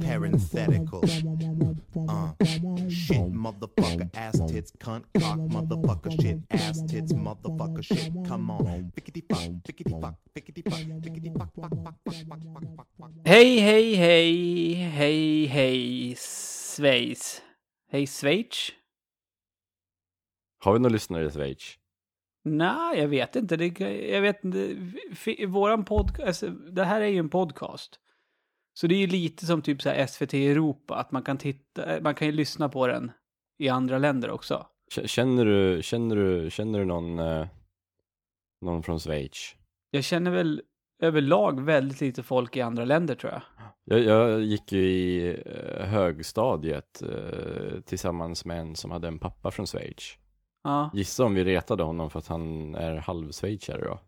Parenthetical. Uh. Shit, motherfucker, ass tits, cunt, cock, motherfucker, shit, ass tits, motherfucker, shit. Come on. Fickety fuck, fickety fuck, fickety fuck, fickety fuck, fuck, fuck, fuck, fuck, fuck, fuck, fuck. Hej, hej, hej, hej, hej, Schweiz. Hej, Schweiz? Har vi några lyssnare i Schweiz? Nej, jag vet inte. Det, jag vet inte. Våran podcast, alltså, det här är ju en podcast. Så det är ju lite som typ så här SVT Europa, att man kan titta, man kan ju lyssna på den i andra länder också. Känner du, känner du, känner du någon, eh, någon från Schweiz? Jag känner väl överlag väldigt lite folk i andra länder tror jag. Jag, jag gick ju i eh, högstadiet eh, tillsammans med en som hade en pappa från Schweiz. Ja, Gissa om vi retade honom för att han är halvschweizare då?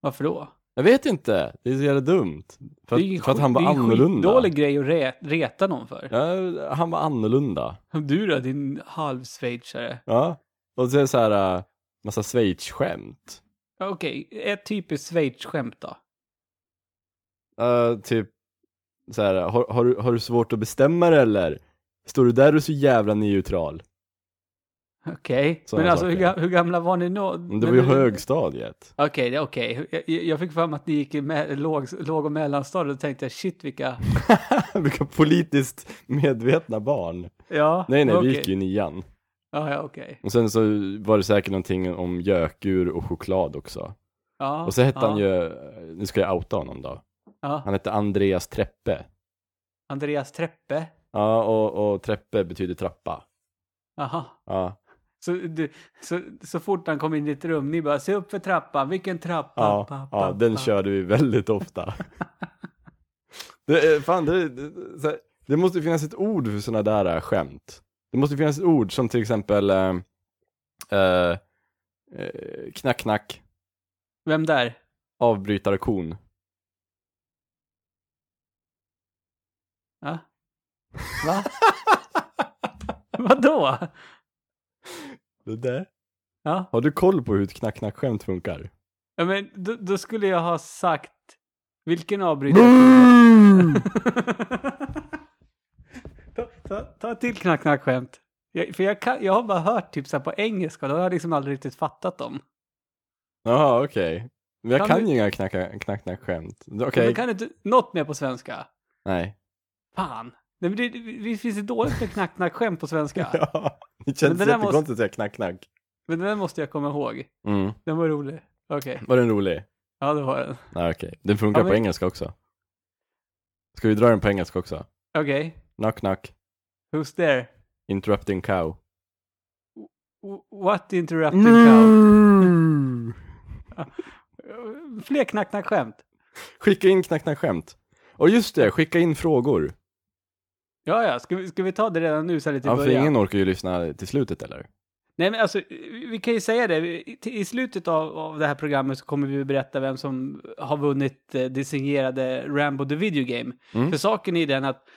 varför då? Jag vet inte, det är så jävla dumt. För det är att, för att han var skit- Det är en annorlunda. grej att re, reta någon för. Ja, han var annorlunda. Du då, din halvschweizare? Ja. Och så är det så här, uh, massa Schweiz-skämt. Ja, Okej, ett typiskt Schweiz-skämt då? Uh, typ så här, har, har, du- har du svårt att bestämma det eller? Står du där och är så jävla neutral? Okej, Sådana men alltså hur, saker. hur gamla var ni då? Det var ju högstadiet. Okej, är okej. Jag, jag fick mig att ni gick i me- låg, låg och mellanstadiet och tänkte jag shit vilka... Vilka politiskt medvetna barn. Ja, Nej, nej, okej. vi gick ju i nian. Ja, ja, okej. Och sen så var det säkert någonting om gökur och choklad också. Ja, Och så hette ja, han ju, nu ska jag outa honom då. Ja, Han hette Andreas Treppe. Andreas Treppe. Ja, och, och Treppe betyder trappa. Aha. Ja, Så, du, så, så fort han kom in i ditt rum, ni bara se upp för trappan, vilken trappa? ja, Pa, ja pa, den körde vi väldigt ofta. det, är, fan, det, det, det måste finnas ett ord för sådana där äh, skämt. Det måste finnas ett ord som till exempel äh, äh, äh, knack knack, Vem där? avbrytarkon. Ja? Va? Vadå? Det där. Ja, Har du koll på hur ett knack knack skämt funkar? ja men då, då skulle jag ha sagt vilken avbrytare? ta, ta, ta ett till knack-knack-skämt. Jag, för jag, kan, jag har bara hört typ så här på engelska, då har jag liksom aldrig riktigt fattat dem. Jaha, okej. Men jag Kan kan, du- ju inga knack knack knack skämt. Okej, Okay. Men kan du inte, något mer på svenska? nej. Fan. Nej, men det, det, finns det dåligt med knack-knack-skämt på svenska. Ja, det känns där måste- jättekonstigt att säga knack knack. Men den måste jag komma ihåg. Mm. Den var rolig. Okej. Var den rolig? Ja, det var den. Nej, okej. Den funkar Ja, men- på engelska också. Ska vi dra den på engelska också? Okej. Knock knock, Who's there? interrupting cow. W- What interrupting cow? Fler knack-knack-skämt. Skicka in knack knack skämt. Och just det, skicka in frågor. Ja, ja. Ska vi, ska vi ta det redan nu så här lite i Ja, för början? ingen orkar ju lyssna till slutet eller? Nej, men alltså, vi kan ju säga det. I, I slutet av, av det här programmet så kommer vi berätta vem som har vunnit eh, det signerade Rambo the Video Game. Mm. För saken är den att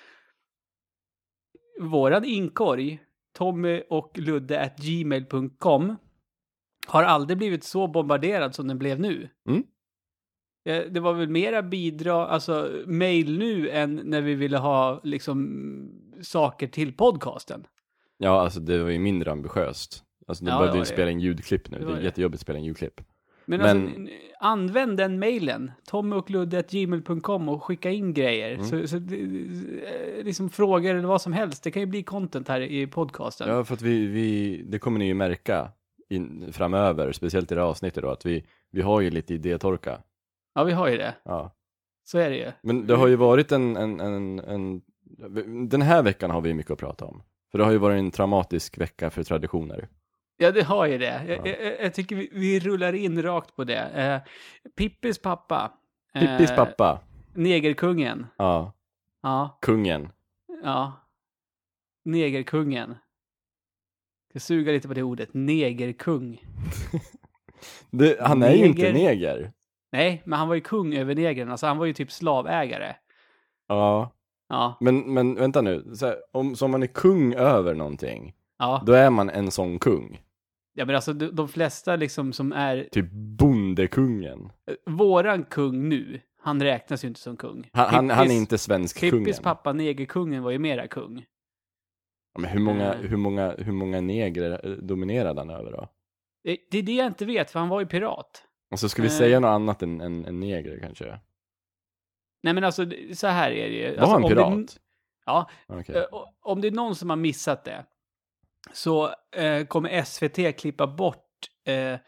våran inkorg, Tommy och Ludde at gmail.com har aldrig blivit så bombarderad som den blev nu. Mm. Eh, Det var väl mera bidrag, alltså mail nu än när vi ville ha liksom saker till podcasten. Ja, alltså det var ju mindre ambitiöst. Alltså de Ja, behövde ju spela in ljudklipp nu. Det Det, är jättejobbigt att spela in ljudklipp. Men, Men- alltså, använd den mailen, tommyochkludde.gmail.com och skicka in grejer. Mm. Så, så eh, liksom frågor eller vad som helst. Det kan ju bli content här i podcasten. Ja, för att vi, vi det kommer ni ju märka in, framöver, speciellt i det här avsnittet då, att vi, vi har ju lite idétorka. Ja, vi har ju det. Ja. Så är det ju. Men det har ju varit en, en, en, en, den här veckan har vi mycket att prata om. För det har ju varit en traumatisk vecka för traditioner. Ja, det har ju det. Jag, Ja. jag, jag tycker vi, vi rullar in rakt på det. Eh, Pippis pappa. eh, Pippis pappa, Negerkungen. ja, Ja, kungen. ja. Negerkungen. Jag suga lite på det ordet. Negerkung. Det, han är ju inte Neger. Nej, men han var ju kung över negrerna, alltså han var ju typ slavägare. Ja, Ja, men, men vänta nu. Så här, om, så om man är kung över någonting, ja. då är man en sån kung. Ja, men alltså de, de flesta liksom som är... Typ bondekungen. Våran kung nu, han räknas ju inte som kung. Han, han, han är inte svensk kungen. Pippis pappa, negerkungen, var ju mera kung. Ja, Men hur många, Eh. hur många, hur många negrer eh, dominerade han över då? Det, det är det jag inte vet, för han var ju pirat. Alltså ska vi Eh. säga något annat än, än, än neger kanske? Nej men alltså, så här är det ju. Var alltså, om pirat? Det, ja, Okej. eh, om det är någon som har missat det, så eh, kommer SVT klippa bort eh, eh,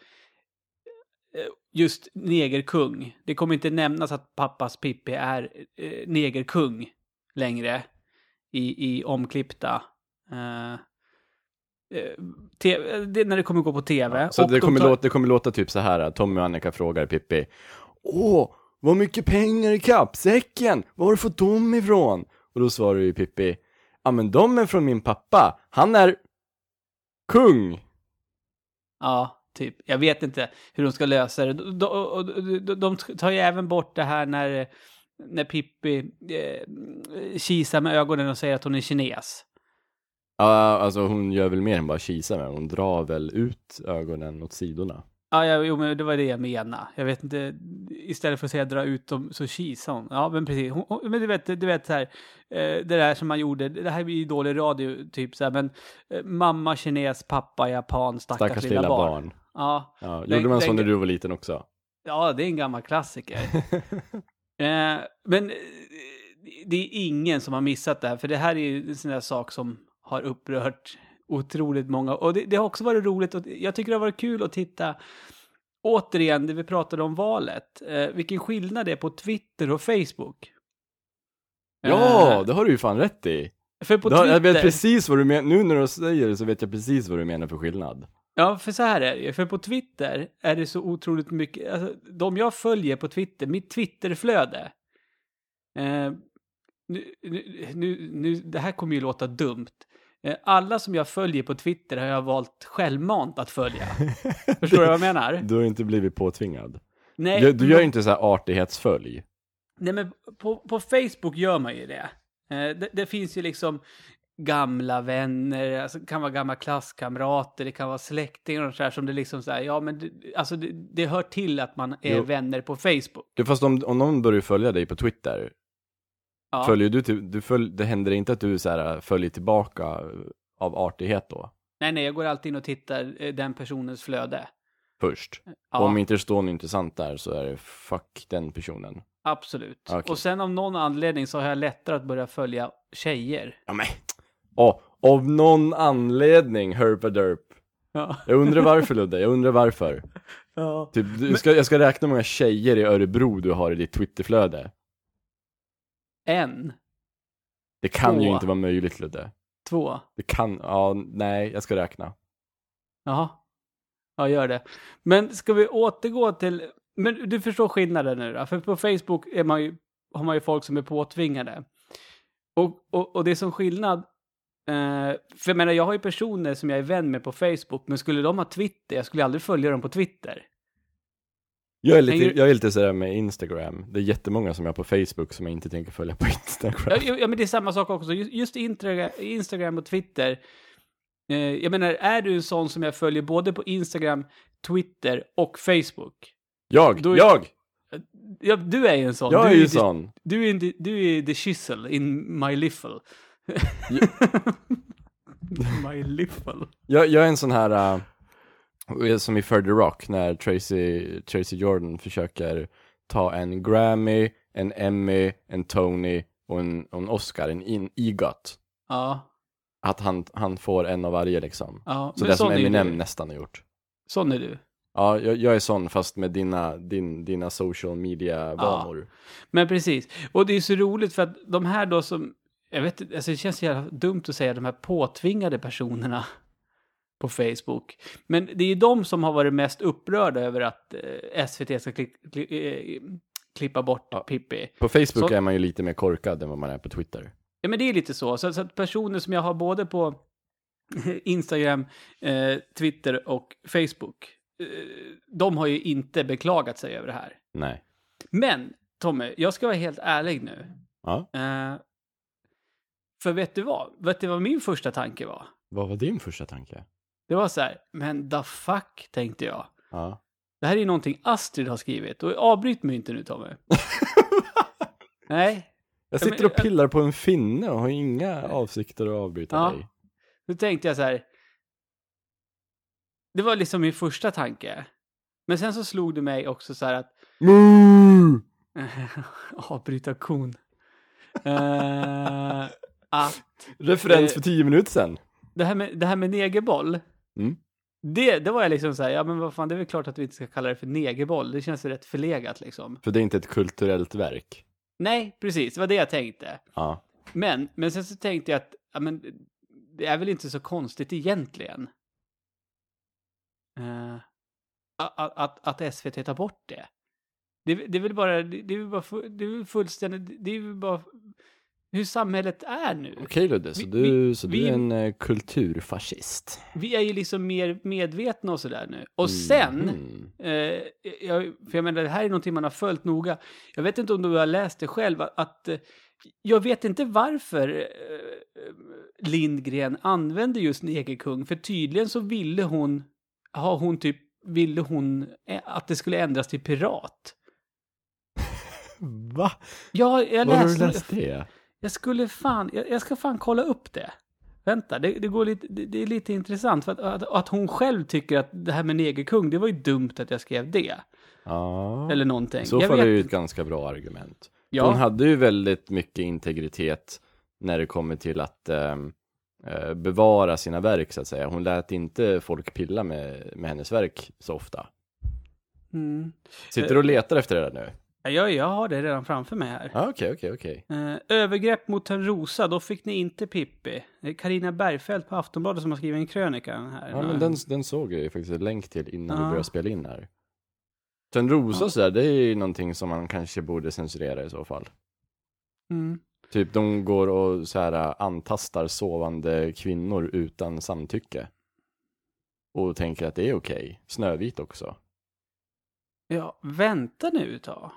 just negerkung. Det kommer inte nämnas att pappas Pippi är eh, negerkung längre i, i omklippta eh, eh, te- det, när det kommer gå på tv. Så Och det de kommer, tar- låta, det kommer låta typ så här, Tommy och Annika frågar Pippi. Åh, vad mycket pengar i kappsäcken! Var har du fått dem ifrån? Och då svarar ju Pippi, ja men de är från min pappa, han är kung! Ja, typ. Jag vet inte hur de ska lösa det. De, de, de, de tar ju även bort det här när, när Pippi eh, kisar med ögonen och säger att hon är kines. Ja, alltså hon gör väl mer än bara kisa med hon drar väl ut ögonen åt sidorna. Ja, ja, jo, men det var det jag menade. Jag vet inte, istället för att säga dra ut dem så kisar hon. Ja, men precis. Hon, hon, men du vet, du vet så här, eh, det där som man gjorde, det här blir ju dålig radio, typ så här, men eh, mamma kines, pappa japan, stackars, Stackars lilla, barn. Ja, Ja, Lägg- gjorde man så när du var liten också? ja, det är en gammal klassiker. Eh, men eh, det är ingen som har missat det här, för det här är ju en sån där sak som har upprört otroligt många. Och det, det har också varit roligt och jag tycker det har varit kul att titta återigen det vi pratade om valet. Eh, vilken skillnad det är på Twitter och Facebook. Ja, Eh, det har du ju fan rätt i. för på Då, jag vet Twitter, precis vad du menar, nu när du säger det så vet jag precis vad du menar för skillnad. ja för så här är det ju, för på Twitter är det så otroligt mycket, alltså, de jag följer på Twitter, mitt Twitterflöde, eh, nu, nu, nu, nu, det här kommer ju låta dumt. Eh, Alla som jag följer på Twitter har jag valt självmant att följa. Förstår du vad jag menar? Du har inte blivit påtvingad. Nej, Du, du gör ju inte så här artighetsfölj. Nej, men på, på Facebook gör man ju det. Eh, det. Det finns ju liksom gamla vänner, alltså, det kan vara gamla klasskamrater, det kan vara släktingar och så här som det liksom så här, ja men det, alltså det, det hör till att man är Jo. vänner på Facebook. Du, fast om, om någon börjar följa dig på Twitter, Ja. följer du till, du följ, det händer inte att du så här, följer tillbaka av artighet då? Nej, nej, jag går alltid in och tittar eh, den personens flöde. Först. Ja, Och om inte det står något intressant där så är det fuck den personen. absolut. Okej. Och sen av någon anledning så har jag lättare att börja följa tjejer. Ja men. Åh, av någon anledning, herpaderp. Ja. Jag undrar varför Ludde, jag undrar varför. ja. Typ, du ska, jag ska räkna hur många tjejer i Örebro du har i ditt Twitterflöde. En, Det kan ju Två. inte vara möjligt Ludde. två. Det kan, ja, nej, jag ska räkna. Jaha. Ja, gör det. Men ska vi återgå till... Men du förstår skillnaden nu då? För på Facebook är man ju, har man ju folk som är påtvingade. Och, och, och det är som skillnad... Eh, för jag menar, jag har ju personer som jag är vän med på Facebook, men skulle de ha Twitter, jag skulle aldrig följa dem på Twitter. Jag är lite, Hänger- jag är lite sådär med Instagram. Det är jättemånga som jag på Facebook som jag inte tänker följa på Instagram. Ja, ja, men det är samma sak också. Just, just Instagram och Twitter. Eh, jag menar, är du en sån som jag följer både på Instagram, Twitter och Facebook? Jag, Då jag! Ja, du är ju en sån. Jag du är ju the- sån. Du är, the, du är the chisel in my liffle. my liffle. Jag, jag är en sån här, uh, som i Further Rock, när Tracy, Tracy Jordan försöker ta en Grammy, en Emmy, en Tony och en, och en Oscar, en in, EGOT. Ja, Att han, han får en av varje liksom. ja. Så det som Eminem du. nästan har gjort. Sån är du. Ja, jag, jag är sån fast med dina, din, dina social media-vanor. Men precis. Och det är så roligt för att de här då som, jag vet alltså det känns så jävla dumt att säga de här påtvingade personerna på Facebook. Men det är ju de som har varit mest upprörda över att eh, SVT ska kli, kli, eh, klippa bort Ja. Pippi. På Facebook Så- är man ju lite mer korkad än vad man är på Twitter. Ja, men det är lite så. Så, så att personer som jag har både på Instagram, eh, Twitter och Facebook. de har ju inte beklagat sig över det här. Nej. Men, Tommy, jag ska vara helt ärlig nu. Ja. Eh, för vet du vad? Vet du vad min första tanke var? Vad var din första tanke? Det var så här, men the fuck, tänkte jag. Ja. Det här är ju någonting Astrid har skrivit. Och avbryt mig inte nu, Tommy. Nej, Jag sitter och pillar på en finne och har inga avsikter att avbryta Ja. dig. då tänkte jag så här. Det var liksom min första tanke. Men sen så slog det mig också så här att Moo! avbryta kon. Eh, att Referens Eh, för tio minuter sedan. det här med, det här med negerboll. Mm. Det, det var jag liksom så här, ja men vad fan, det är väl klart att vi inte ska kalla det för negerboll. Det känns ju rätt förlegat liksom. För det är inte ett kulturellt verk. Nej, precis, det var det jag tänkte. Ja. Men, men sen så tänkte jag att, ja men, det är väl inte så konstigt egentligen. Eh, att, att, att SVT tar bort det. Det, det är väl bara, det, är väl bara, det är väl fullständigt, det är väl bara hur samhället är nu. Okej Ludde, så Vi- du, så vi- du är en eh, kulturfascist. Vi är ju liksom mer medvetna och sådär nu. Och sen, Mhm. eh, jag, för jag menar det här är någonting man har följt noga. Jag vet inte om du har läst det själv, att, att eh, jag vet inte varför eh, Lindgren använde just negerkung, för tydligen så ville hon, har hon typ, ville hon eh, att det skulle ändras till pirat. Va? Ja, jag Var har du läste, läst det? Jag skulle fan, jag, jag ska fan kolla upp det. Vänta, det, det, går lite, det, det är lite intressant för att, att, att hon själv tycker att det här med negerkung, det var ju dumt att jag skrev det. Ja. Eller någonting. Så jag fall är det ju ett ganska bra argument. ja, Hon hade ju väldigt mycket integritet när det kommer till att ehm, eh, bevara sina verk så att säga. Hon lät inte folk pilla med, med hennes verk så ofta. mm. Sitter du och letar efter det där nu? Ja, jag, jag har det redan framför mig här. Ja, okej, okej, okej. Eh, övergrepp mot en rosa, då fick ni inte Pippi. Det är Carina Bergfeldt på Aftonbladet som har skrivit en krönika här. Ja, men den, den såg jag ju faktiskt en länk till innan vi Ja. började spela in här. Sen rosa Ja. sådär, det är ju någonting som man kanske borde censurera i så fall. Mm. Typ de går och så här antastar sovande kvinnor utan samtycke. Och tänker att det är okej. Snövit också. Ja, vänta nu ett tag.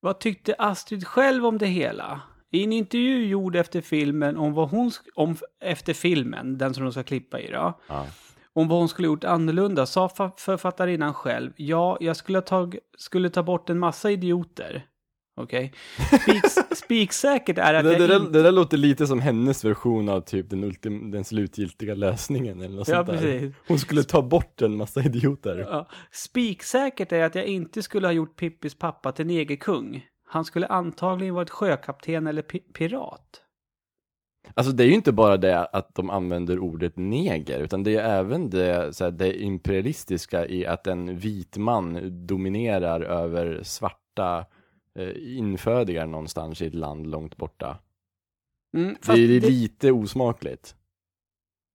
Vad tyckte Astrid själv om det hela? I en intervju gjord efter filmen om vad hon, om, efter filmen, den som de ska klippa i då, Ja. om vad hon skulle gjort annorlunda, sa fa- författarinnan själv, ja, jag skulle, tag, skulle ta bort en massa idioter. Okej? Spiks, spiksäkert är att Det, jag det, där, inte... det där låter lite som hennes version av typ den, ultim, den slutgiltiga lösningen eller något Ja, sånt där. precis. Hon skulle ta bort en massa idioter. Ja. Spiksäkert är att jag inte skulle ha gjort Pippis pappa till negerkung. Han skulle antagligen varit sjökapten eller pi- pirat. Alltså det är ju inte bara det att de använder ordet neger, utan det är även det, så här, det imperialistiska i att en vit man dominerar över svarta infödingar någonstans i ett land långt borta. Mm, Det är det- lite osmakligt.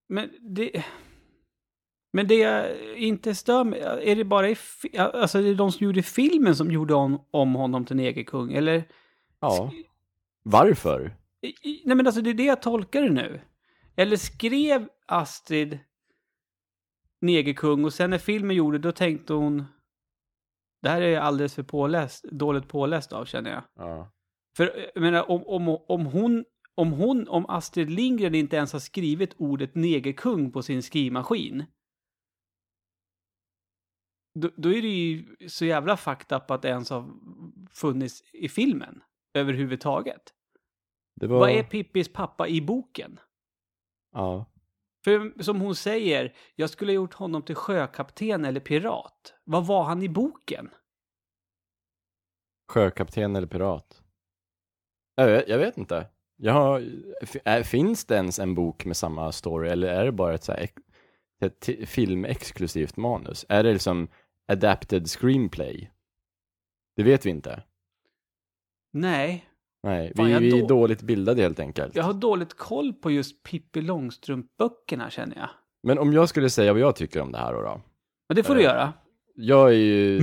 Men det... Men det jag inte stör mig, är det bara i, alltså är det de som gjorde filmen som gjorde om, om honom till negerkung? Eller? Ja. Varför? Nej men alltså det är det jag tolkar det nu. Eller skrev Astrid negerkung och sen när filmen gjorde då tänkte hon det här är jag alldeles för påläst, dåligt påläst av känner jag. Ja. För jag menar om, om, om hon om hon, om Astrid Lindgren inte ens har skrivit ordet negerkung på sin skrivmaskin. Då, då är det ju så jävla fucked up att det ens har funnits i filmen. Överhuvudtaget. Var... Vad är Pippis pappa i boken? Ja. För som hon säger, jag skulle ha gjort honom till sjökapten eller pirat. Vad var han i boken? Sjökapten eller pirat? Jag vet, jag vet inte. Jag har, finns det ens en bok med samma story eller är det bara ett, så här, ett filmexklusivt manus? Är det liksom adapted screenplay? Det vet vi inte. Nej, Nej, Fan, vi, vi är då- dåligt bildade helt enkelt. jag har dåligt koll på just Pippi Långstrump-böckerna känner jag. Men om jag skulle säga vad jag tycker om det här då? då. Men det får du Eh, göra. Jag är ju...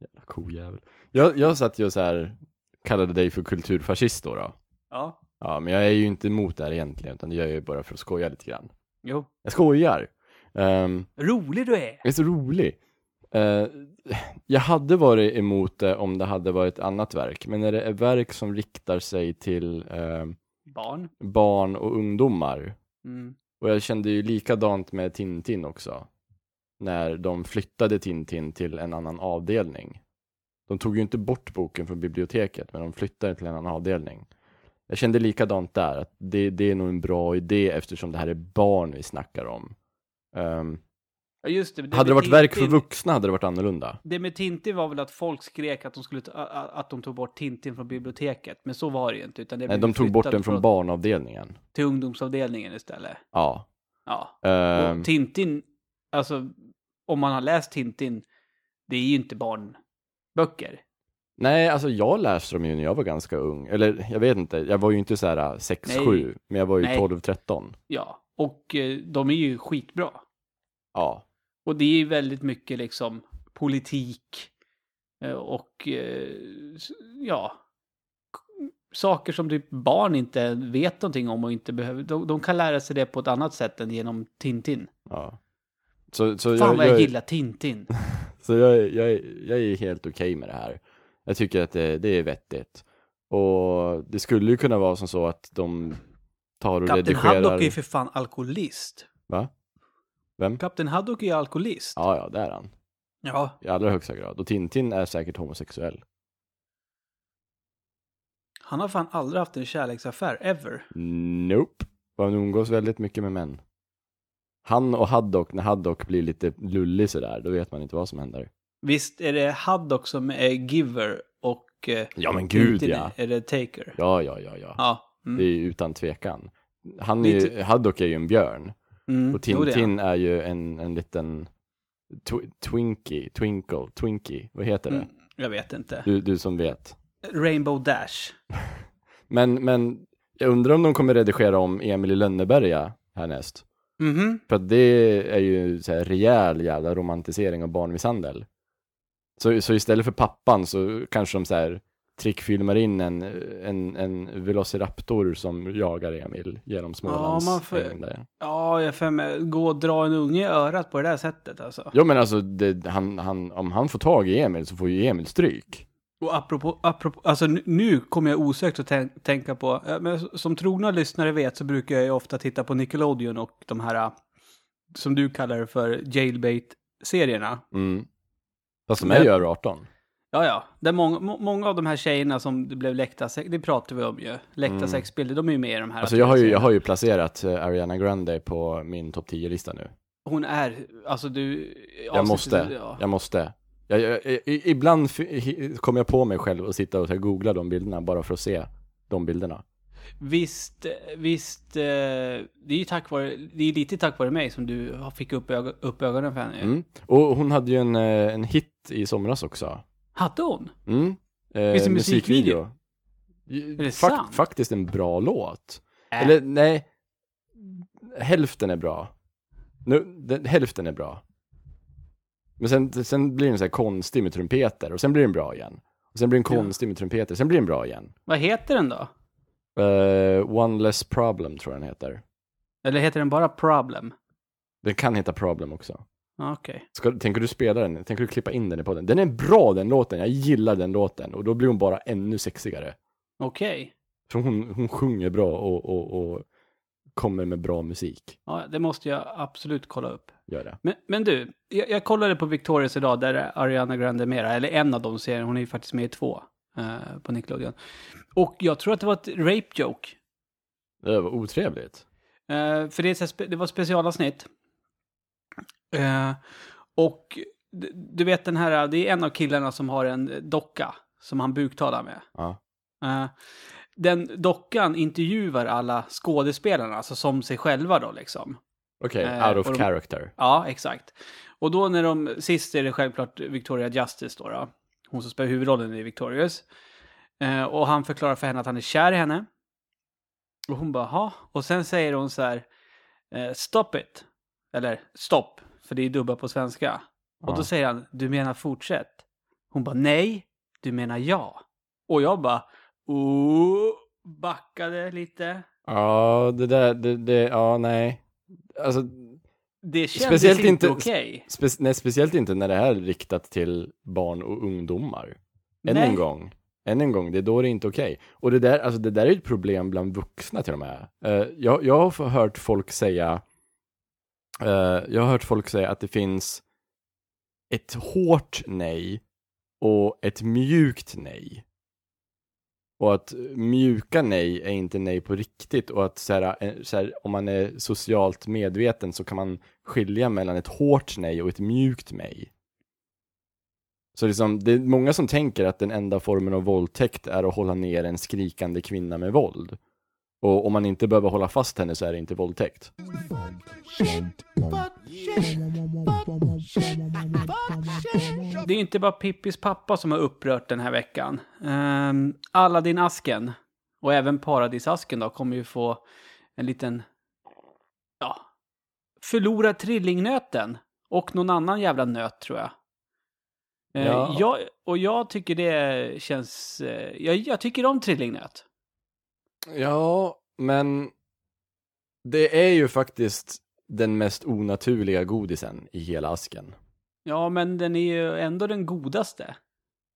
Jävla kojävel. Jag, jag satt ju och så här kallade dig för kulturfascist då. då. Ja. Ja, men jag är ju inte emot det här egentligen, utan det gör jag ju bara för att skoja lite grann. Jo. Jag skojar! Um, Rolig du är! jag är så rolig. Eh, jag hade varit emot det om det hade varit ett annat verk, men när det är verk som riktar sig till eh, Barn. barn och ungdomar, Mm. och jag kände ju likadant med Tintin också, när de flyttade Tintin till en annan avdelning. De tog ju inte bort boken från biblioteket, men de flyttade till en annan avdelning. Jag kände likadant där, att det, det är nog en bra idé eftersom det här är barn vi snackar om. Ehm, Ja, just det. det hade det varit verk för Tintin- vuxna hade det varit annorlunda. Det med Tintin var väl att folk skrek att de, skulle ta, att de tog bort Tintin från biblioteket. Men så var det ju inte. Utan det Nej, de tog bort den från barnavdelningen. Till ungdomsavdelningen istället. Ja. Ja. Ehm, Och Tintin, alltså om man har läst Tintin, det är ju inte barnböcker. nej, alltså jag läste dem ju när jag var ganska ung. Eller jag vet inte, jag var ju inte så här 6-7, Nej. men jag var ju Nej. 12-13. Ja, och eh, de är ju skitbra. Ja. Och det är väldigt mycket liksom politik eh, och eh, ja, saker som typ barn inte vet någonting om och inte behöver. De, de kan lära sig det på ett annat sätt än genom Tintin. ja. Så, så Fan jag, vad jag jag, gillar Tintin. Så jag, jag, jag är helt okej med det här. Jag tycker att det, det är vettigt. Och det skulle ju kunna vara som så att de tar och Kapten redigerar... Haddock är ju för fan alkoholist. Va? Vem? Kapten Haddock är alkoholist. Ja, ja, det är han. ja. I allra högsta grad. Och Tintin är säkert homosexuell. Han har fan aldrig haft en kärleksaffär, ever. Nope. Och han umgås väldigt mycket med män. Han och Haddock, när Haddock blir lite lullig sådär, då vet man inte vad som händer. Visst är det Haddock som är giver och eh, Ja men gud Tintin ja. är det taker? Ja, ja, ja, ja. Ja. Det Mm. är ju utan tvekan. Han är Haddock är ju en björn. Mm. Och. Tintin är ju en, en liten tw- Twinkie, Twinkle, Twinkie, vad heter det? Mm. Jag vet inte. Du, du som vet. Rainbow Dash. Men, men jag undrar om de kommer redigera om Emil i Lönneberga härnäst. Mhm. För att det är ju så här rejäl jävla romantisering av barnmisshandel. Så, så istället för pappan så kanske de så här trickfilmar in en, en, en velociraptor som jagar Emil genom Smålands Ja, man får-. Ja, jag får med, gå och dra en unge i örat på det där sättet alltså. Jo men alltså, det, han, han, om han får tag i Emil så får ju Emil stryk. Och apropå, apropå alltså nu- nu kommer jag osökt att tän- tänka på, men som trogna lyssnare vet så brukar jag ju ofta titta på Nickelodeon och de här, som du kallar det för, jailbait-serierna. Mm. Fast de är ju över 18. Ja, ja. Där många, må, många av de här tjejerna som det blev läckta sex, det pratar vi om ju. Läckta Mm. sexbilder, de är ju med i de här. Alltså jag har ju, jag har ju placerat eh, Ariana Grande på min topp 10-lista nu. Hon är, alltså du... Jag måste, Ja. jag måste. Jag, jag, i- ibland kommer jag på mig själv och sitta och googla de bilderna bara för att se de bilderna. Visst, visst, eh, det är ju tack vare, det är lite tack vare mig som du fick upp, ög upp ögonen för henne. Mm. Och hon hade ju en, eh, en hit i somras också. Hade hon? Mm. Eh, Finns det musikvideo? Är det sant? Faktiskt en bra låt. Äh. Eller nej, hälften är bra. Nu, den, hälften är bra. Men sen, sen blir den så här konstig med trumpeter och sen blir den bra igen. Och sen blir den Ja. konstig med trumpeter, sen blir den bra igen. Vad heter den då? Eh, One Less Problem tror jag den heter. Eller heter den bara Problem? Den kan heta Problem också. Ska, tänker du spela den? Tänker du klippa in den i podden? Den är bra den låten, jag gillar den låten. Och då blir hon bara ännu sexigare. Okej. För hon, hon sjunger bra och, och, och kommer med bra musik. Ja, det måste jag absolut kolla upp. Gör det. Men, men du, jag, jag kollade på Victorious idag, där är Ariana Grande mera, eller en av de serierna, hon är ju faktiskt med i två eh, på Nickelodeon. Och jag tror att det var ett rape joke. Det var otrevligt. Eh, för det, är det var specialavsnitt. Eh, och du vet den här, det är en av killarna som har en docka som han buktalar med. Ja. Eh, den dockan intervjuar alla skådespelarna, alltså som sig själva då liksom. Okej, Eh, out of de- character. Ja, exakt. Och då när de, sist är det självklart Victoria Justice då, då hon som spelar huvudrollen i Victorious. Eh, och han förklarar för henne att han är kär i henne. Och hon bara, ha. Och sen säger hon så här, eh, stop it. Eller stopp, för det är dubba på svenska. Och då Ja. säger han, du menar fortsätt? Hon bara, nej, du menar ja. Och jag bara, oh, backade lite. Ja, det där, det, det, ja nej. Alltså, Det kändes Speciellt inte inte- okej. spe, nej, speciellt inte när det här är riktat till barn och ungdomar. Än Nej. en gång. Än en gång, det är då det är inte okej. Och det där, alltså det där är ett problem bland vuxna till och med. Eh, jag, jag har hört folk säga, Eh, jag har hört folk säga att det finns ett hårt nej och ett mjukt nej. Och att mjuka nej är inte nej på riktigt och att så här, eh, så här, om man är socialt medveten så kan man skilja mellan ett hårt nej och ett mjukt nej. Så liksom, det är många som tänker att den enda formen av våldtäkt är att hålla ner en skrikande kvinna med våld. Och om man inte behöver hålla fast henne så är det inte våldtäkt. Det är inte bara Pippis pappa som har upprört den här veckan. Um, Aladdin-asken och även Paradisasken då kommer ju få en liten, ja, förlora trillingnöten och någon annan jävla nöt tror jag. Eh, Ja. jag och jag tycker det känns, eh, jag, jag tycker om trillingnöt. Ja, men det är ju faktiskt den mest onaturliga godisen i hela asken. Ja, men den är ju ändå den godaste.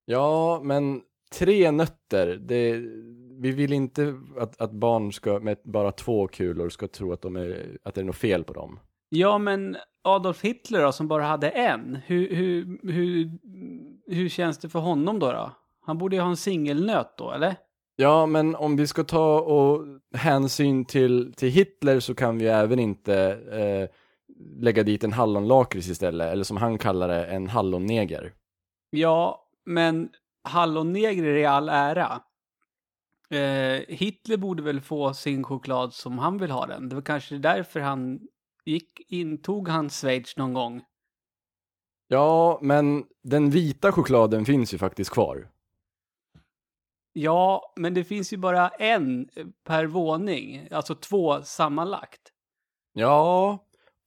Ja, men tre nötter, det, vi vill inte att, att barn ska med bara två kulor ska tro att, de är, att det är något fel på dem. Ja, men Adolf Hitler då, som bara hade en. Hur, hur, hur, hur känns det för honom då? då? Han borde ju ha en singelnöt då, eller? Ja, men om vi ska ta och hänsyn till, till Hitler så kan vi även inte eh, lägga dit en hallonlakrits istället, eller som han kallar det, en hallonneger. Ja, men hallonnegrer i all ära. Eh, Hitler borde väl få sin choklad som han vill ha den. Det var kanske därför han gick, intog han Schweiz någon gång. Ja, men den vita chokladen finns ju faktiskt kvar. Ja, men det finns ju bara en per våning. Alltså två sammanlagt. Ja,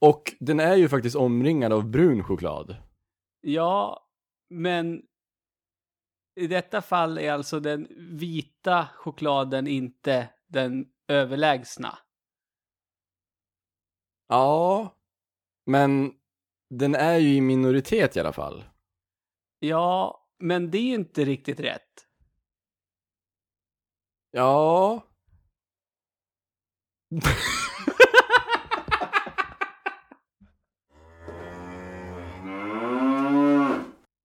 och den är ju faktiskt omringad av brun choklad. Ja, men i detta fall är alltså den vita chokladen inte den överlägsna. Ja, men den är ju i minoritet i alla fall. Ja, men det är ju inte riktigt rätt. Ja.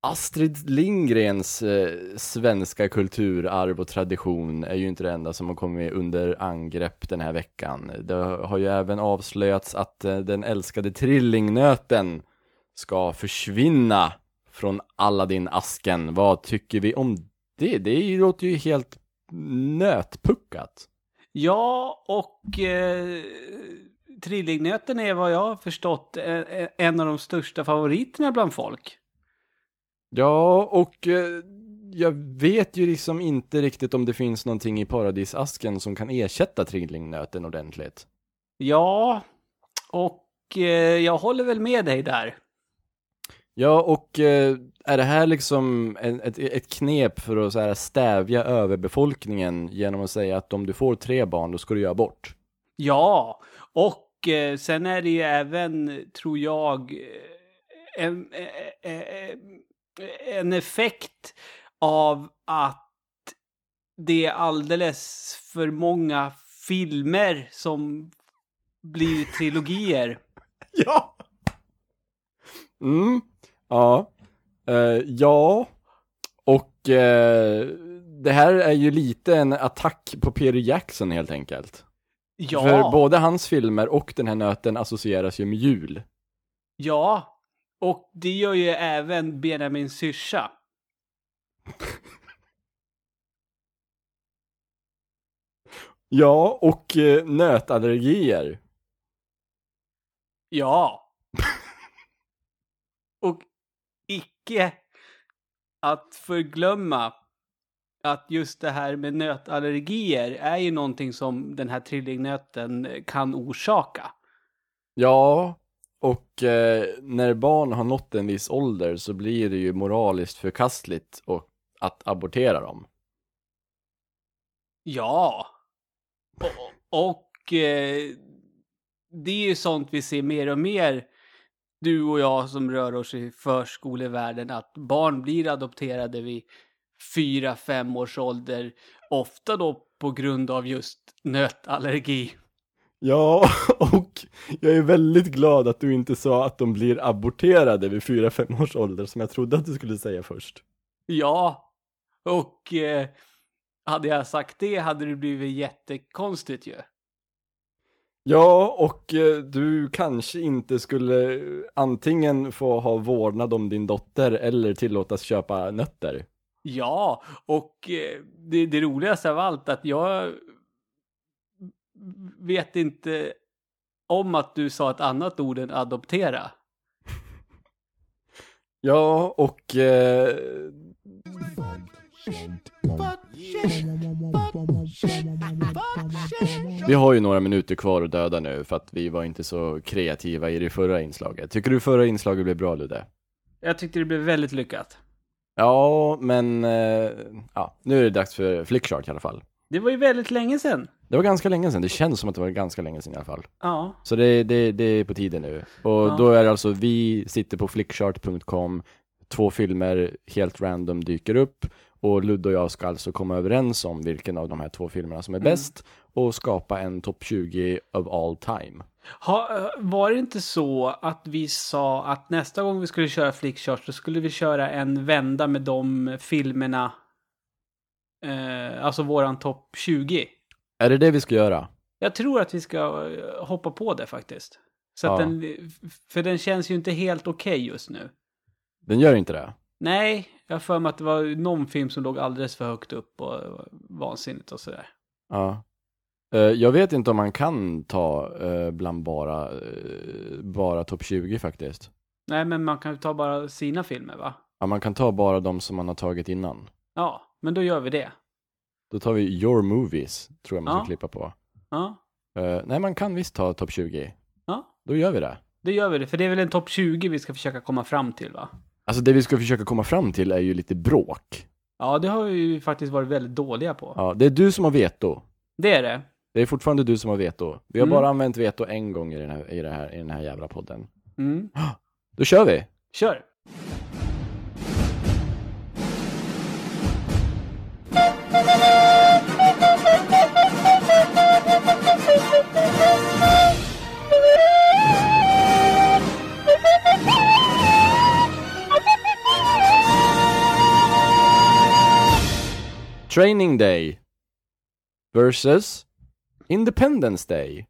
Astrid Lindgrens eh, svenska kulturarv och tradition är ju inte det enda som har kommit under angrepp den här veckan. Det har ju även avslöjats att eh, den älskade trillingnöten ska försvinna från Aladdin-asken. Vad tycker vi om det? Det låter ju helt nötpuckat. Ja, och eh, Trillingnöten är vad jag har förstått eh, en av de största favoriterna bland folk. Ja, och eh, jag vet ju liksom inte riktigt om det finns någonting i paradisasken som kan ersätta trillingnöten ordentligt. Ja, och eh, jag håller väl med dig där. Ja, och eh, är det här liksom en, ett, ett knep för att så här stävja överbefolkningen genom att säga att om du får tre barn, då ska du göra bort? Ja, och eh, sen är det ju även, tror jag, eh, en, en effekt av att det är alldeles för många filmer som blir trilogier. Ja! Mm, ja. Eh, ja. Och eh, det här är ju lite en attack på Peter Jackson helt enkelt. Ja, För både hans filmer och den här nöten associeras ju med jul. ja. Och det gör ju även Benjamin syrsa. Ja, och eh, nötallergier. Ja. Och icke att förglömma att just det här med nötallergier är ju någonting som den här trillingnöten kan orsaka. Ja, och eh, när barn har nått en viss ålder så blir det ju moraliskt förkastligt och att abortera dem. Ja, Och, och eh, det är ju sånt vi ser mer och mer, du och jag som rör oss i förskolevärlden, att barn blir adopterade vid fyra, fem års ålder. Ofta då på grund av just nötallergi. Ja, och jag är väldigt glad att du inte sa att de blir aborterade vid 4-5 års ålder som jag trodde att du skulle säga först. Ja, och eh, hade jag sagt det hade det blivit jättekonstigt ju. Ja, och eh, du kanske inte skulle eh, antingen få ha vårdnad om din dotter eller tillåtas köpa nötter. Ja, och eh, det, det roligaste av allt att jag vet inte om att du sa ett annat ord än adoptera. Ja, och eh, vi har ju några minuter kvar att döda nu för att vi var inte så kreativa i det förra inslaget. Tycker du förra inslaget blev bra Ludde? Jag tyckte det blev väldigt lyckat. Ja, men eh, ja, nu är det dags för Flickchart i alla fall. Det var ju väldigt länge sedan. Det var ganska länge sedan, det känns som att det var ganska länge sedan i alla fall. Ja. Så det, det, det är på tiden nu. Och Ja. då är det alltså, vi sitter på flickchart.com, två filmer helt random dyker upp och Ludde och jag ska alltså komma överens om vilken av de här två filmerna som är Mm. bäst och skapa en topp 20 of all time. Ha, var det inte så att vi sa att nästa gång vi skulle köra Flickchart så skulle vi köra en vända med de filmerna, eh, alltså våran topp 20? Är det det vi ska göra? Jag tror att vi ska eh, hoppa på det faktiskt. Så att Ja. den, för den känns ju inte helt okej just nu. Den gör inte det? Nej, jag har för mig att det var någon film som låg alldeles för högt upp och vansinnigt och sådär. Ja. Eh, Jag vet inte om man kan ta eh, bland bara, eh, bara topp 20 faktiskt. Nej, men man kan ju ta bara sina filmer va? Ja, man kan ta bara de som man har tagit innan. Ja, men då gör vi det. Då tar vi your movies, tror jag man ska Ja. klippa på. Ja, nej, man kan visst ta topp 20. ja. Då gör vi det. Det gör vi det, för det är väl en topp 20 vi ska försöka komma fram till va? Alltså det vi ska försöka komma fram till är ju lite bråk. Ja, det har vi ju faktiskt varit väldigt dåliga på. Ja, det är du som har veto. Det är det. Det är fortfarande du som har veto. Vi har Mm. bara använt veto en gång i den, här, i, det här, i den här jävla podden. Mm. Då kör vi! Kör! Training Day versus Independence Day.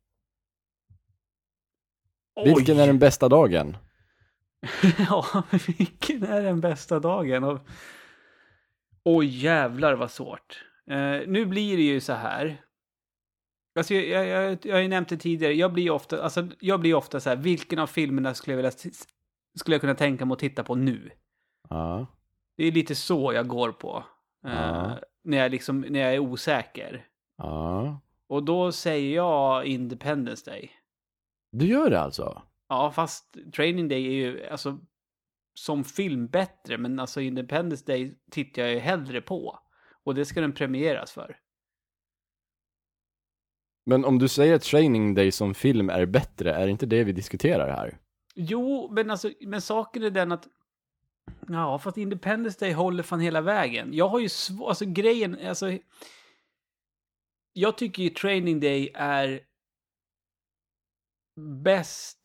Vilken är den bästa dagen? ja, vilken är den bästa dagen? Oj, jävlar vad svårt. Eh, nu blir det ju så här. Alltså, jag, jag, jag, har ju nämnt det tidigare. Jag blir ofta, alltså, jag blir ofta så här, vilken av filmerna skulle jag, vilja, skulle jag kunna tänka mig att titta på nu? Ja. Det är lite så jag går på. Eh, när, jag liksom, när jag är osäker. Ja. Och då säger jag Independence Day. Du gör det alltså? Ja, fast Training Day är ju alltså som film bättre, men alltså Independence Day tittar jag ju hellre på. Och det ska den premieras för. Men om du säger att Training Day som film är bättre, är det inte det vi diskuterar här? Jo, men alltså, men saken är den att Ja, fast Independence Day håller fan hela vägen. Jag har ju svårt, alltså grejen, alltså Jag tycker ju Training Day är bäst,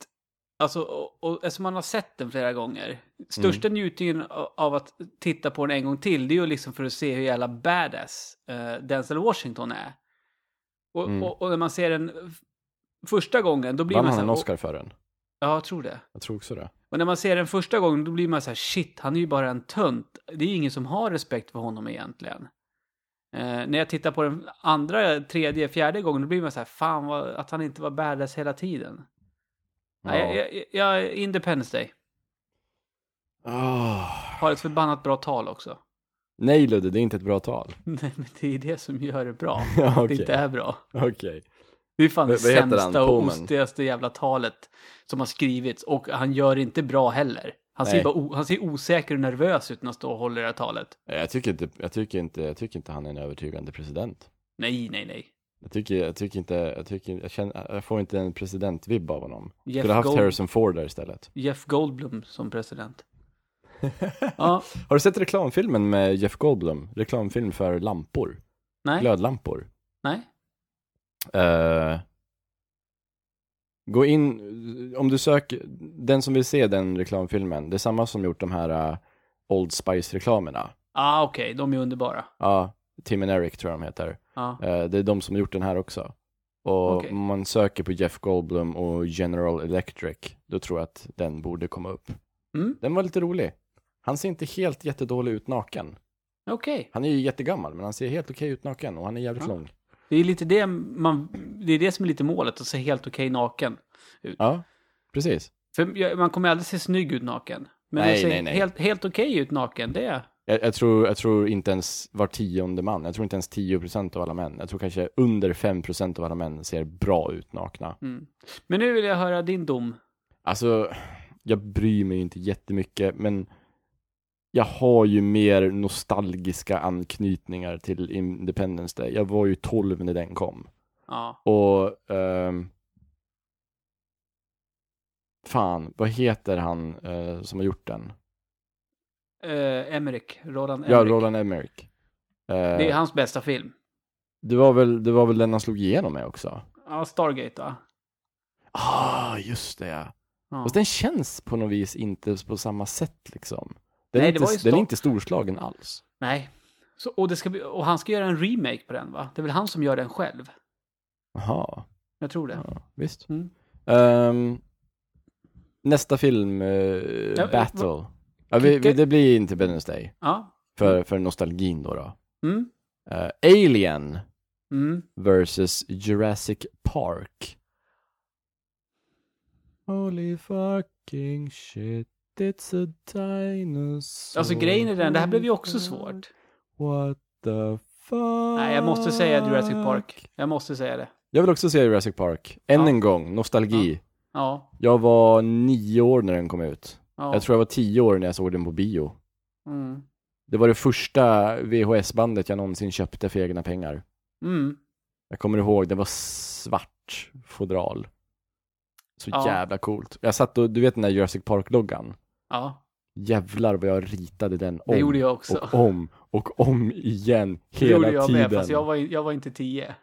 alltså, och, och, eftersom man har sett den flera gånger. Största njutningen a- av att titta på den en gång till, det är ju liksom för att se hur jävla badass uh, Denzel Washington är. Och, Mm. och, och när man ser den första gången, då blir Vann man han så en här, Oscar för den? Ja, jag tror det. Jag tror också det. Och när man ser den första gången, då blir man så här, shit, han är ju bara en tönt. Det är ingen som har respekt för honom egentligen. Eh, när jag tittar på den andra, tredje, fjärde gången, då blir man så här, fan vad, att han inte var badass hela tiden. Nej, Ja. jag, jag, jag, Independence Day. Ah. Har ett förbannat bra tal också. Nej Ludde, det är inte ett bra tal. Nej, men det är det som gör det bra. Ja, Att det inte är bra. Okej. Det är fan det sämsta och ostigaste jävla talet som har skrivits. Och han gör det inte bra heller. Han ser, bara han ser osäker och nervös ut när han står och håller det här talet. Jag tycker inte, jag tycker inte, jag tycker inte han är en övertygande president. Nej, nej, nej. Jag tycker, jag tycker inte, jag tycker, jag känner, jag får inte en presidentvibb av honom. Jeff, Skulle haft Gold, Harrison Ford där istället. Jeff Goldblum som president. ja, Har du sett reklamfilmen med Jeff Goldblum? Reklamfilm för lampor, nej, glödlampor. nej. Eh, gå in, om du söker, den som vill se den reklamfilmen, det är samma som gjort de här eh, Old Spice-reklamerna. Ah, okej, de är underbara. Ja, Tim and Eric tror jag de heter. Ja, Eh, det är de som har gjort den här också. Och Okej. om man söker på Jeff Goldblum och General Electric, då tror jag att den borde komma upp. Mm. Den var lite rolig. Han ser inte helt jättedålig ut naken. okej. Han är ju jättegammal, men han ser helt okej ut naken och han är jävligt Ja. lång. Det är lite det man, det är det som är lite målet, att se helt okej naken. Ja, precis. För man kommer aldrig se snygg ut naken. Men Nej, att se nej, nej. helt, helt okej ut naken, det är... Jag, jag, tror, jag tror inte ens var tionde man, jag tror inte ens 10% av alla män, jag tror kanske under 5% av alla män ser bra ut nakna. Mm. Men nu vill jag höra din dom. Alltså, jag bryr mig inte jättemycket, men jag har ju mer nostalgiska anknytningar till Independence Day. Jag var ju 12 när den kom. Ja. Och, ehm, fan, vad heter han eh, som har gjort den? Uh, Emmerich, Roland Ja, Emmerich. Roland Emmerich. Eh, Det är hans bästa film. det, var väl, det var väl den han slog igenom med också? Ja, Stargate va? Ah, just det ja. Ja. Fast den känns på något vis inte på samma sätt liksom. Den, Nej, är, det inte, den är inte storslagen alls. Nej. Så, och, det ska bli, och han ska göra en remake på den va? Det är väl han som gör den själv? Jaha, Jag tror det. ja, visst. Mm. Ehm, nästa film, eh, Ja, Battle. Ja, vi, vi, det blir inte Day. Ja. För, för nostalgin då. då. Mm. Eh, Alien Mm. versus Jurassic Park. Holy fucking shit, it's a dinosaur. Alltså grejen är den, det här blev ju också svårt. What the fuck? Nej, jag måste säga Jurassic Park. Jag måste säga det. Jag vill också se Jurassic Park. Än Ja. en gång, nostalgi. Ja. Jag var nio år när den kom ut. ja. Jag tror jag var tio år när jag såg den på bio. Mm. Det var det första VHS-bandet jag någonsin köpte för egna pengar. Mm. Jag kommer ihåg, det var svart fodral. Så Ja. jävla coolt. Jag satt och, du vet den där Jurassic Park-loggan? Ja, Jävlar vad jag ritade den om det gjorde jag också. och om och om igen det gjorde hela jag tiden. med, fast jag var, jag var inte tio.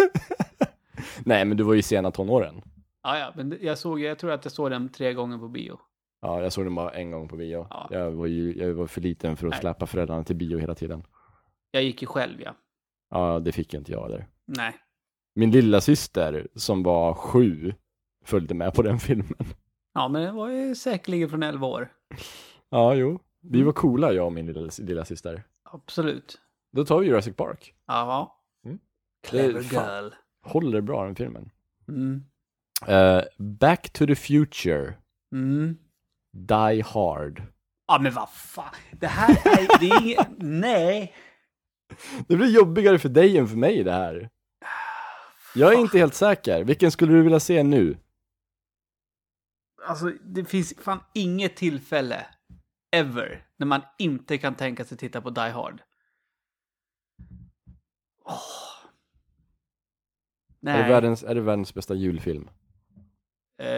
Nej, men du var ju sena tonåren. Ja, ja, men jag såg, jag tror att jag såg den tre gånger på bio. Ja, jag såg den bara en gång på bio. Ja. Jag, var ju, jag var för liten för att Nej. släppa föräldrarna till bio hela tiden. Jag gick ju själv, ja. Ja, det fick inte jag där. Nej. Min lilla syster som var sju följde med på den filmen. Ja, men det var ju säkerligen från 11 år. Ja, jo. Vi var coola, jag och min lilla, lilla syster. Absolut. Då tar vi Jurassic Park. Ja. Mm. Clever girl. Håller bra den filmen. Mm. Eh, Back to the Future. Mm. Die Hard. Ja, men vad fan. Det här är, det är inget, nej. Det blir jobbigare för dig än för mig det här. Jag är inte helt säker. Vilken skulle du vilja se nu? Alltså, det finns fan inget tillfälle, ever, när man inte kan tänka sig titta på Die Hard. Åh. Är det, Nej. världens, är det världens bästa julfilm? Eh,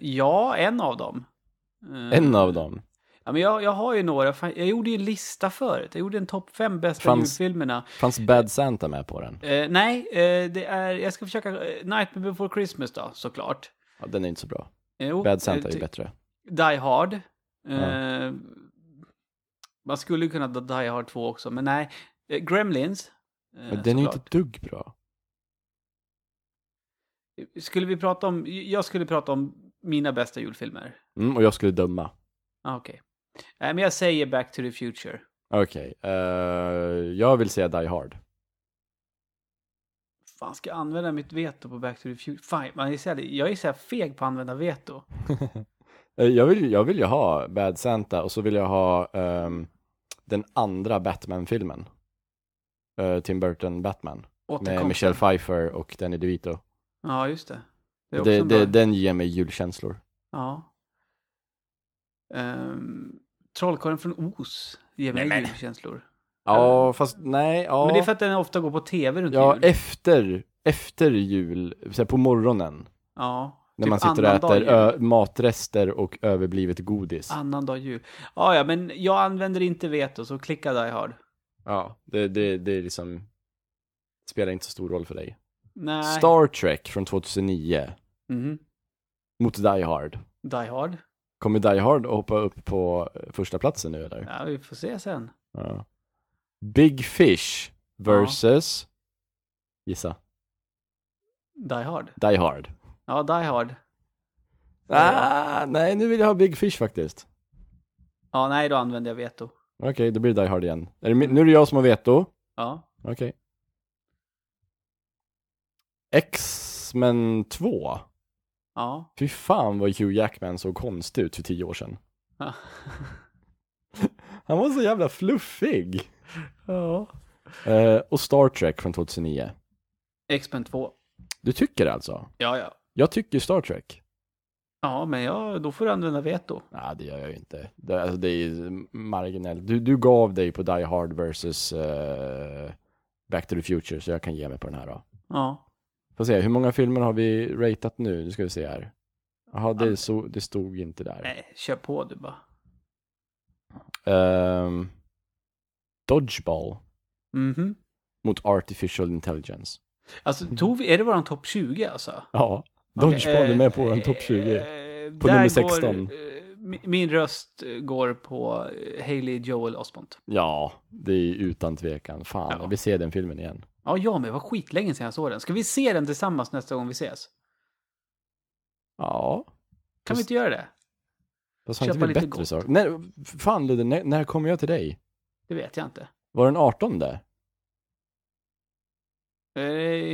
ja, en av dem. Eh, En av dem. Ja, men jag, jag har ju några. Jag gjorde ju en lista förut. Jag gjorde en topp fem bästa Fanns- julfilmerna. Fanns Bad Santa med på den? Eh, nej, eh, det är... Jag ska försöka... eh, Nightmare before Christmas då, såklart. Ja, den är inte så bra. Jo, Bad Santa eh, är ty- bättre. Die Hard. Eh, Ja. Man skulle ju kunna Die Hard 2 också, men nej. Eh, Gremlins. eh, Men den är ju inte dugg bra. Skulle vi prata om... Jag skulle prata om mina bästa julfilmer. Mm, och jag skulle döma. Ah, Okej. Nej, men jag säger Back to the Future. Okej, eh, jag vill säga Die Hard. Fan, ska jag använda mitt veto på Back to the Future? Fan, man är så jag är så här feg på att använda veto. Eh, jag, vill, jag vill ju ha Bad Santa och så vill jag ha ehm, den andra Batman-filmen. Eh, Tim Burton Batman. Med. Michelle Pfeiffer och Danny DeVito. Ja, just det. Det Det, det, bra- den ger mig julkänslor. Ja. Um, Trollkarlen från Os ger mig Nej, men- julkänslor. Ja, fast nej, ja. Men det är för att den ofta går på tv runt Ja, jul. efter, efter jul, så här på morgonen. ja. När typ man sitter och annandag äter jul. ö, matrester och överblivet godis. Annandag jul. Ja, ja, men jag använder inte veto, så klicka Die Hard. Ja, det, det, det är liksom, spelar inte så stor roll för dig. Nej. Star Trek från 2009 Mhm. mot Die Hard. Die Hard. Kommer Die Hard att hoppa upp på första platsen nu eller? Ja, vi får se sen. Ja. Big Fish versus, gissa, Die Hard. Die Hard. Ja, Die Hard. Ah, nej, nu vill jag ha Big Fish faktiskt. Ja, nej, då använder jag veto. Okej, då blir det Die Hard igen. Är det, nu är det jag som har veto. Ja. Okej. X-Men 2. Ja. Fy fan vad Hugh Jackman såg konstig ut för tio år sedan. Ja. Han var så jävla fluffig. Ja. Eh, och Star Trek från 2009. X-Men 2. Du tycker alltså? Ja, ja. Jag tycker Star Trek. Ja, men ja, då får du använda veto. Nej, det gör jag ju inte. Det, alltså, det är marginellt. Du, du gav dig på Die Hard versus eh, Back to the Future, så jag kan ge mig på den här då. Ja. Får se, hur många filmer har vi ratat nu? Nu ska vi se här. Jaha, det, Ja. så, det stod inte där. Nej, kör på du bara. Ehm, Dodgeball Mhm. mot Artificial Intelligence. Alltså, tog vi, är det våran topp 20 alltså? Ja, Dodgeball är med på eh, en topp 20. eh, På nummer går, 16. eh, mi- min röst eh, går på eh, Hailey Joel Osment. Ja, det är utan tvekan. Fan, Ja. jag vill se den filmen igen. Ja, jag med. Det var skitlänge sedan jag såg den. Ska vi se den tillsammans nästa gång vi ses? Ja, Kan vi inte göra det? fast har inte vi bättre saker? Fan Ludde, när, när kommer jag till dig? Det vet jag inte. Var den 18? Eh,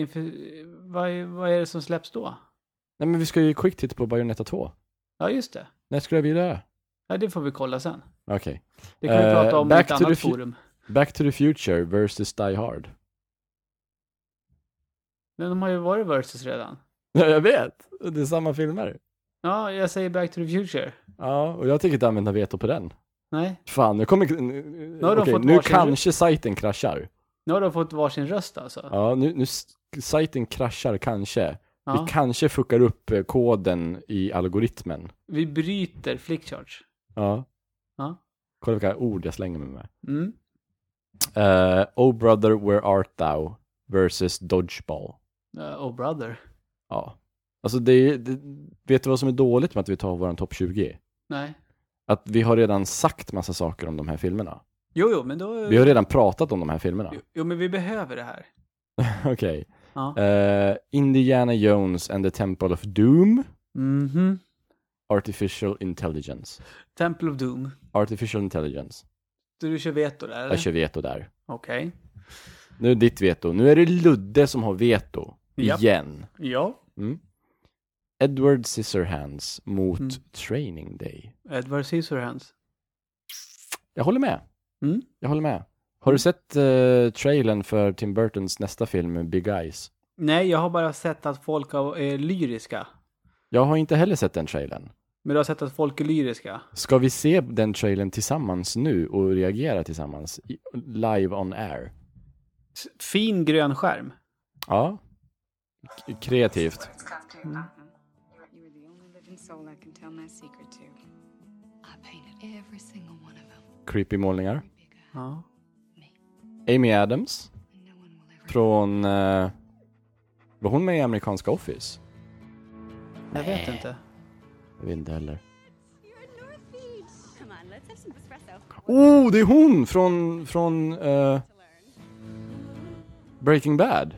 inför, vad, är- vad är det som släpps då? Nej men vi ska ju quick titta på Bayonetta 2. Ja, just det. När skulle vi det? Ja, det får vi kolla sen. Okej. Det kan vi Eh, prata om i ett annat forum. Back to the Future versus Die Hard. Men de har ju varit versus redan. Ja, jag vet. Det är samma filmer. Ja, jag säger Back to the Future. Ja, och jag tänker inte använda veto på den. Nej, Fan, nu kommer... har de Okej, fått nu varsin- kanske sajten kraschar. nu har de fått varsin röst alltså. Ja, nu, nu s- sajten kraschar kanske. Ja. Vi kanske fuckar upp eh, koden i algoritmen. Vi bryter flickcharge. Ja. Ja. Kolla vilka ord jag slänger mig med. Mm. Uh, oh brother, where art thou? Versus Dodgeball. Uh, oh brother. Ja. Alltså det, är- det, vet du vad som är dåligt med att vi tar våran topp 20? Nej. Att vi har redan sagt massa saker om de här filmerna. Jo, jo, men då... Vi har redan pratat om de här filmerna. Jo, jo, men vi behöver det här. Okej. Ja. Eh, Indiana Jones and the Temple of Doom. Mhm. Artificial Intelligence. Temple of Doom. Artificial Intelligence. Så du kör veto där, eller? Jag kör veto där. Okej. Nu är ditt veto. Nu är det Ludde som har veto. Japp. Igen. Ja. Mm. Edward Scissorhands mot Mm. Training Day. Edward Scissorhands. Jag håller med. Mm. Jag håller med. Har du sett uh, trailern för Tim Burtons nästa film, Big Eyes? Nej, jag har bara sett att folk är lyriska. Jag har inte heller sett den trailern. Men du har sett att folk är lyriska. Ska vi se den trailern tillsammans nu och reagera tillsammans? Live on air? Fin grön skärm. Ja. K- kreativt. Dr. Creepy målningar. Ja. Amy Adams. Från... eh, var hon med i amerikanska Office? Jag vet inte. Jag vet inte heller. Oh, det är hon från... från learn. Breaking Bad.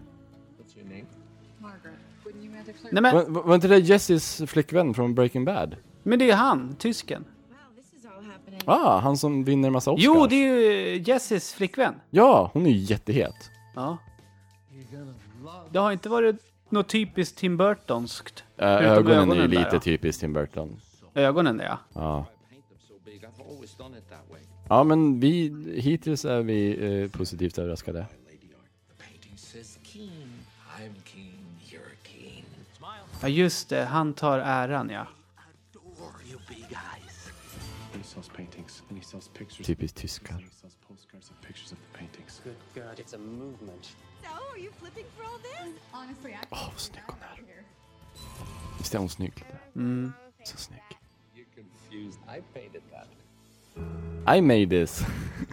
Nej, men, Var, var inte det Jessys flickvän från Breaking Bad? men det är han, tysken. Ah, han som vinner massa Oscars. Jo, det är ju Jessis flickvän. Ja, hon är ju jättehet. Ja. Det har inte varit något typiskt Tim Burtonskt. Äh, Förutom ögonen, är ju där, lite ja. typiskt Tim Burton. Ögonen ja. Ja. Ja, men vi, hittills är vi eh, positivt överraskade. So, are you flipping for all this? Honestly, I Åh, vad snygg hon är. Visst är hon snygg? lite? Mm. Så snygg. I made this.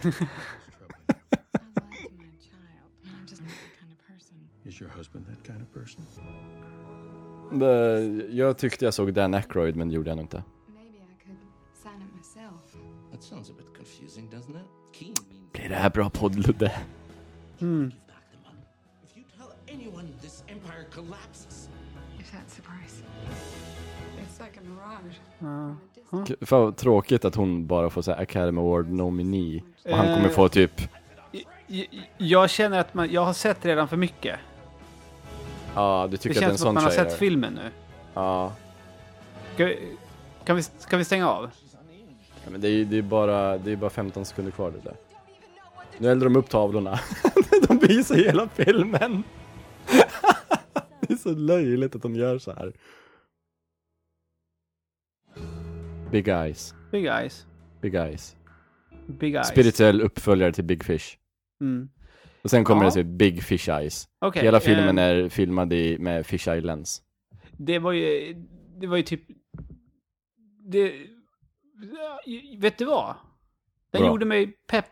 Just. Is your husband that kind of person? Det- Jag tyckte jag såg Dan Aykroyd, men det gjorde jag nog inte. Blir det här bra podd, Ludde? Mm. Fan vad tråkigt att hon bara får säga Academy Award nominee. Och han kommer Eh. få typ, J- j- Jag känner att man, jag har sett redan för mycket. Ja du Det tycker att det är en känns som att sån man har trailer? sett filmen nu. Ja. Ska vi, kan, vi, ska vi stänga av? ja men det är, det är bara, det är bara 15 sekunder kvar det där. Nu eldar de upp tavlorna. de visar hela filmen. det är så löjligt att de gör så här. Big Eyes. Big Eyes. Big Eyes. Big Eyes. Spirituell uppföljare till Big Fish. Mm. Och sen kommer Ja. det till Big Fish Eyes. Okej, Hela filmen ehm, är filmad i, med Fish Eye Lens. Det var ju, det var ju typ... Det, vet du vad? Den Bra. gjorde mig pepp.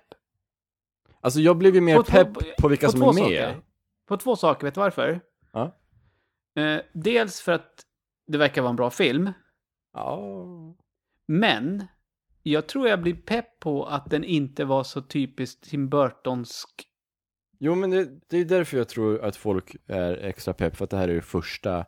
Alltså jag blev ju mer På två- pepp på vilka på som två är med. saker. På två saker, vet du varför? Ja. Eh, dels för att det verkar vara en bra film. Ja. Men jag tror jag blir pepp på att den inte var så typiskt Tim Burtonsk. Jo men det, det är därför jag tror att folk är extra pepp, för att det här är det första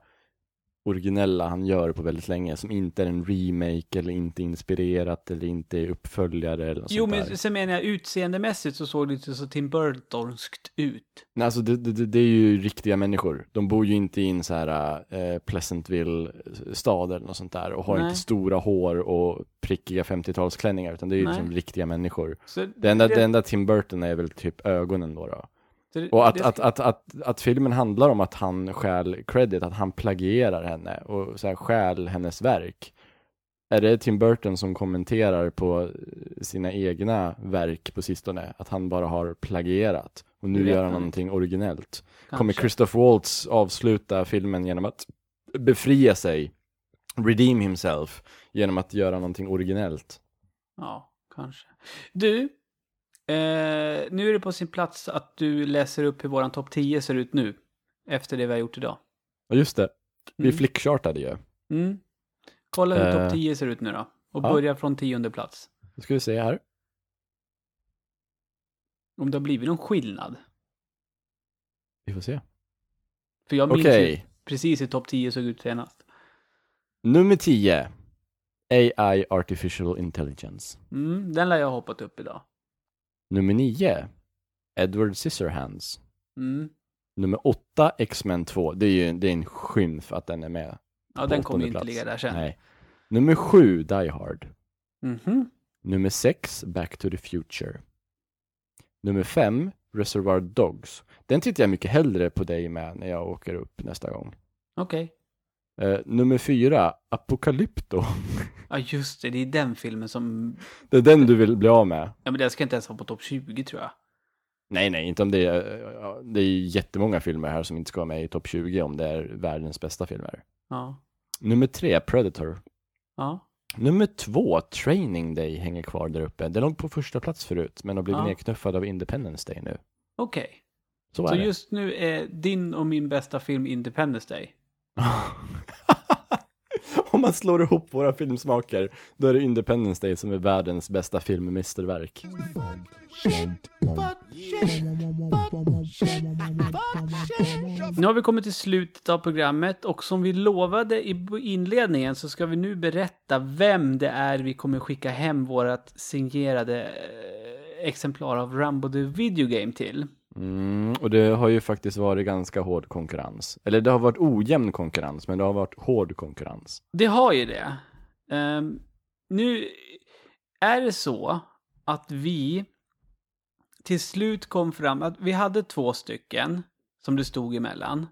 originella han gör på väldigt länge, som inte är en remake eller inte inspirerat eller inte är uppföljare eller något Jo, sånt men där. sen menar jag utseendemässigt så såg det inte så Tim Burtonskt ut. Nej, alltså det, det, det är ju riktiga människor. De bor ju inte i en så här eh, Pleasantville-stad eller något sånt där och har Nej. inte stora hår och prickiga 50-talsklänningar, utan det är ju Nej. liksom riktiga människor. Så Det enda, det enda Tim Burton är väl typ ögonen då. då. Det- Och att, det- att, att, att, att filmen handlar om att han stjäl credit, att han plagierar henne och så här stjäl hennes verk. Är det Tim Burton som kommenterar på sina egna verk på sistone? Att han bara har plagierat och nu gör han någonting originellt. kanske. Kommer Christoph Waltz avsluta filmen genom att befria sig, redeem himself, genom att göra någonting originellt? Ja, kanske. Du, eh, nu är det på sin plats att du läser upp hur våran topp 10 ser ut nu. Efter det vi har gjort idag. Och just det, vi Mm. flickchartade ju. Mm. Kolla hur Eh, topp 10 ser ut nu då. Och ja. börja från tionde plats. Nu ska vi se här. Om det har blivit någon skillnad. Vi får se. För jag minns Okej. ju precis hur topp 10 såg ut senast. Nummer 10. AI Artificial Intelligence. Mm, den lär jag ha hoppat upp idag. Nummer 9. Edward Scissorhands. Mm. Nummer 8. X-Men 2. Det är ju det är en skymf att den är med. Ja, den kommer ju inte ligga där sen. Nej. Nummer 7. Die Hard. Mhm. Nummer 6. Back to the Future. Nummer 5. Reservoir Dogs. Den tittar jag mycket hellre på dig med när jag åker upp nästa gång. Okej. Eh, nummer 4. Apocalypto. Ja, just det. Det är den filmen som... det är den du vill bli av med. Ja, men den ska inte ens vara på topp 20 tror jag. Nej, nej, inte om det är, det är jättemånga filmer här som inte ska vara med i topp 20 om det är världens bästa filmer. Ja. Nummer tre, Predator. Ja. Nummer två, Training Day hänger kvar där uppe. Den låg på första plats förut, men har blivit Ja. nedknuffad av Independence Day nu. Okej. Så är Så det. just nu är din och min bästa film Independence Day. om man slår ihop våra filmsmaker, då är det Independence Day som är världens bästa filmmästerverk. Nu har vi kommit till slutet av programmet och som vi lovade i inledningen så ska vi nu berätta vem det är vi kommer skicka hem vårat signerade eh, exemplar av Rambo the Video Game till. Mm, och det har ju faktiskt varit ganska hård konkurrens. Eller det har varit ojämn konkurrens, men det har varit hård konkurrens. Det har ju det. Ehm, nu är det så att vi till slut kom fram att vi hade två stycken som det stod emellan.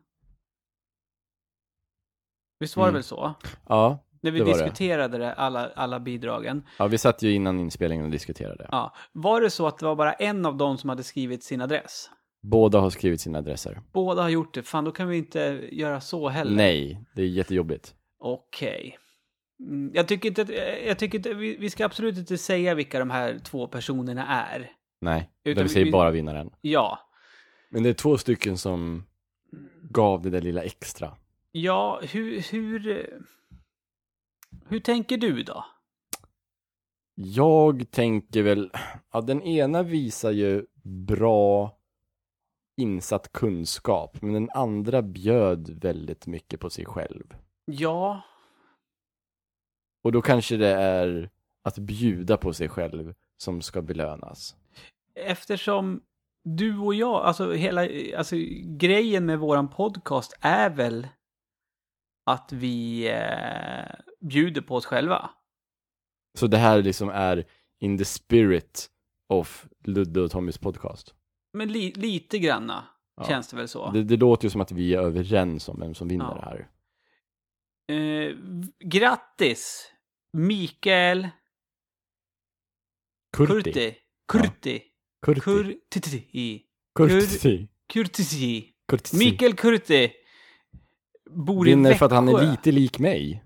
Visst var Mm. det väl så? Ja, När vi Det diskuterade det, alla, alla bidragen. Ja, vi satt ju innan inspelningen och diskuterade. Ja. Var det så att det var bara en av dem som hade skrivit sin adress? Båda har skrivit sina adresser. Båda har gjort det. Fan, då kan vi inte göra så heller. Nej, det är jättejobbigt. Okej. Mm, Jag tycker inte att, jag tycker inte, vi, vi ska absolut inte säga vilka de här två personerna är. Nej, Utan vi säger vi- bara vinnaren. Ja. Men det är två stycken som gav det där lilla extra. Ja, hur, hur, hur tänker du då? Jag tänker väl, ja den ena visar ju bra insatt kunskap, men den andra bjöd väldigt mycket på sig själv. Ja, Och då kanske det är att bjuda på sig själv som ska belönas. eftersom du och jag, alltså hela, alltså grejen med våran podcast är väl att vi eh, bjuder på oss själva. Så det här liksom är in the spirit of Ludde och Tommys podcast. Men li, lite granna Ja. känns det väl så. Det, det låter ju som att vi är överens om vem som vinner Ja. det här. Eh, grattis! Mikael Kurti. Kurti. Kurti. Kurti. Kurti. Kurti. Kurti. Kurti. Mikael Kurti. Bor i vinner Växjö. för att han är lite lik mig.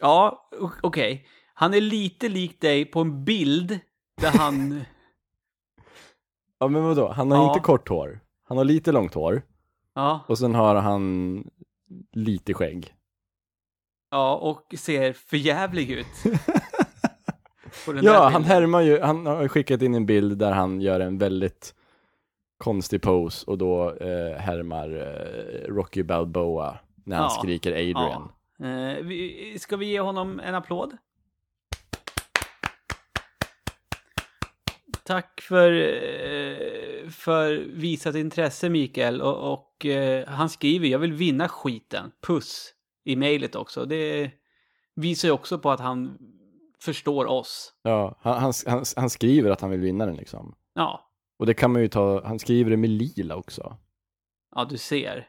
Ja, okej. Han är lite lik dig på en bild där han... Ja men vadå, han har Ja. inte kort hår. Han har lite långt hår. ja, Och sen har han lite skägg. ja, och ser förjävlig ut. Ja, han härmar ju, han har skickat in en bild där han gör en väldigt konstig pose och då eh, härmar eh, Rocky Balboa när han Ja. skriker Adrian. Ja. Eh, vi, ska vi ge honom en applåd? Tack för, eh, för visat intresse Mikael. Och, och eh, han skriver, jag vill vinna skiten. Puss. I mejlet också. Det visar ju också på att han förstår oss. Ja, han, han, han, han skriver att han vill vinna den liksom. Ja, Och det kan man ju ta, han skriver det med lila också. ja du ser.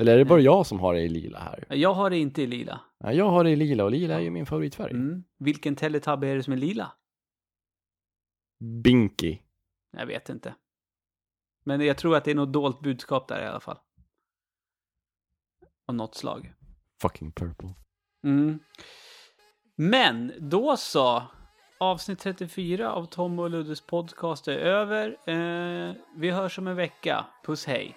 Eller är det bara jag som har det i lila här? Jag har det inte i lila. Ja, jag har det i lila och lila är ju min favoritfärg. Mm. Vilken Teletubby är det som är lila? Binky. Jag vet inte. Men jag tror att det är något dolt budskap där i alla fall. Av något slag. Fucking purple. Mm. Men då så. Avsnitt 34 av Tom och Luddes podcast är över. Eh, vi hörs om en vecka. Puss hej.